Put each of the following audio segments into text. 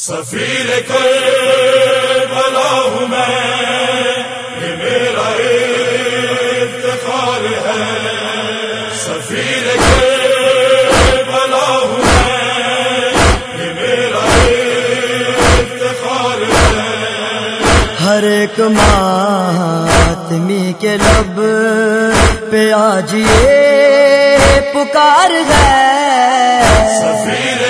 سفیر کر بلا ہوں میں یہ میرا افتخار ہے۔ سفیر کر بلا ہوں میں یہ میرا افتخار ہے۔ ہر ایک ماتمی کے لب پہ آج یہ پکار ہے۔ سفیر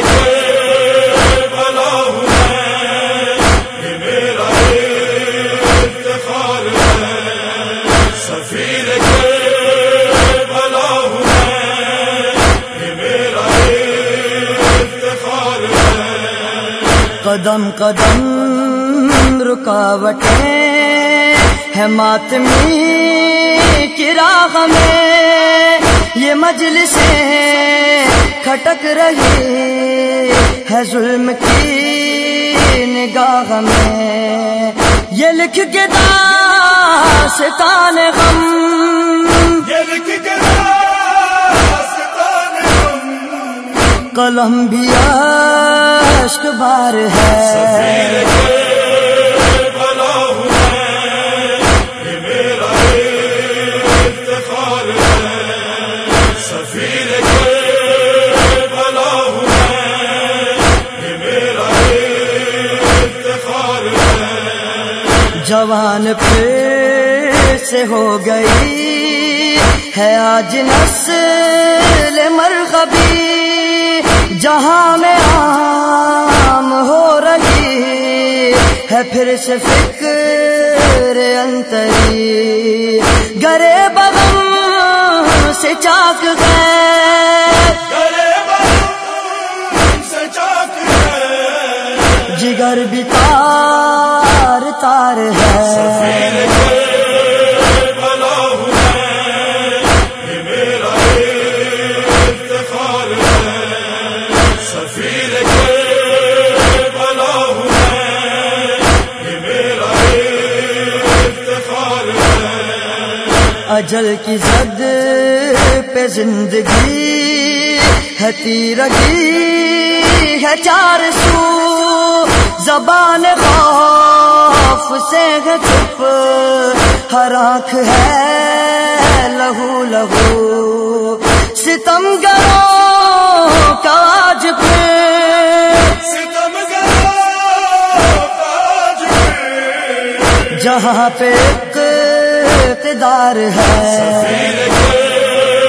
قدم قدم رکاوٹیں ہے ماتمی کی راہ میں یہ مجلسیں کھٹک رہی ہے ظلم کی نگاہ میں یہ لکھ کے داستان غم یہ لکھ کے داستان غم قلم بھی اشک بار ہے۔ جوان پھر سے ہو گئی ہے آج نسل مرغبی۔ جہاں میں عام ہو رہی ہے پھر سے فکر انتری گرے بغم سے چاک گئے جگر بھی تار تار ہے۔ اجل کی زد پہ زندگی ہے تیرگی ہے چار سو زبان خوف سے ہے چپ ہر آنکھ ہے لہو لہو ستم گرو کاج پہ ستم پہ جہاں پہ اقتدار ہے۔ کے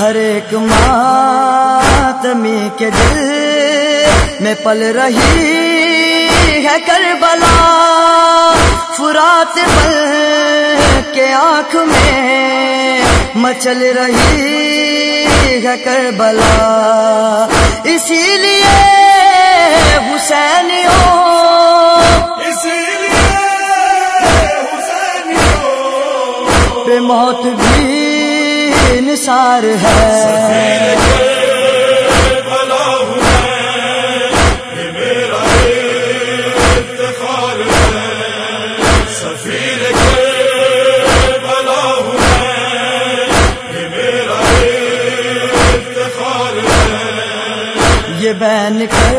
ہر ایک ماتمی کے دل میں پل رہی ہے کربلا۔ فرات پل کے آنکھ میں مچل رہی ہے کربلا۔ اسی لیے حسینیوں اسی لیے پہ موت بھی نثار ہے۔ یہ بین کر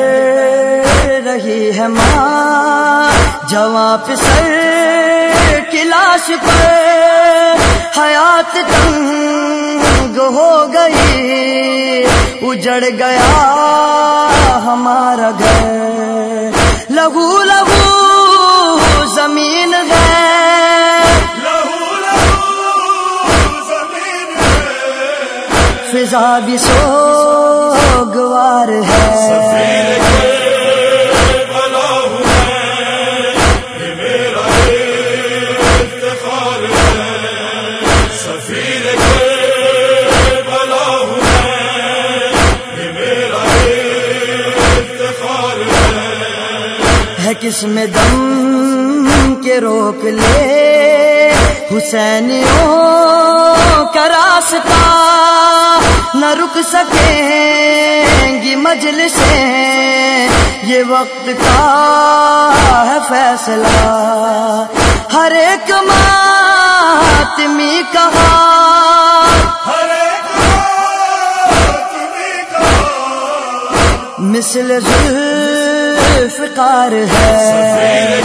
رہی ہے ماں۔ جواں پسر کی لاش پر حیات تنگ ہو گئی اجڑ گیا ہمارا گھر۔ لہو لہو زمین ہے۔ لہو لہو زمین ہے۔ فضا بھی سوگوار ہے۔ ہے کس میں دم کے روک لے حسینیوں کا راستہ؟ نہ رک سکے گی مجلسیں۔ یہ وقت کا ہے فیصلہ۔ ہر ایک ماتمی کہا کہا مثل ذوالفقار ہے۔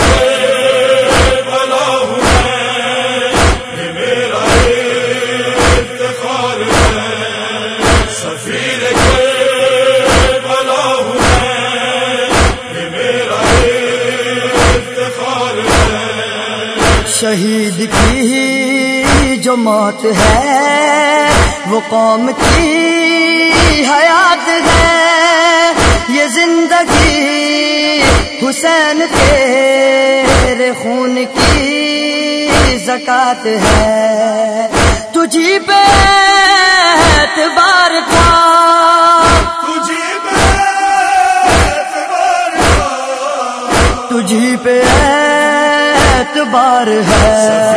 شہید کی جو موت ہے وہ قوم کی حیات ہے۔ یہ زندگی حسین تیرے خون کی زکات ہے۔ تجھی پہ اعتبار تھا۔ تجھے پہ اعتبار تھا۔ تجھی پہ اعتبار ہے۔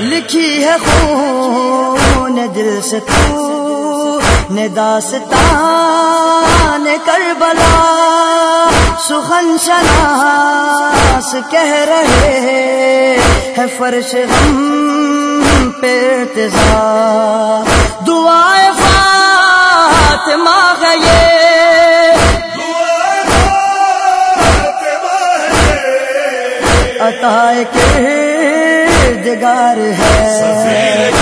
لکھی ہے خون دل سے تو نے داستان کربلا۔ سخن شناس کہہ رہے ہے فرش غم پہ ارتضا دعائے فاطمہ ہے یہ۔ عطائے کردگار ہے۔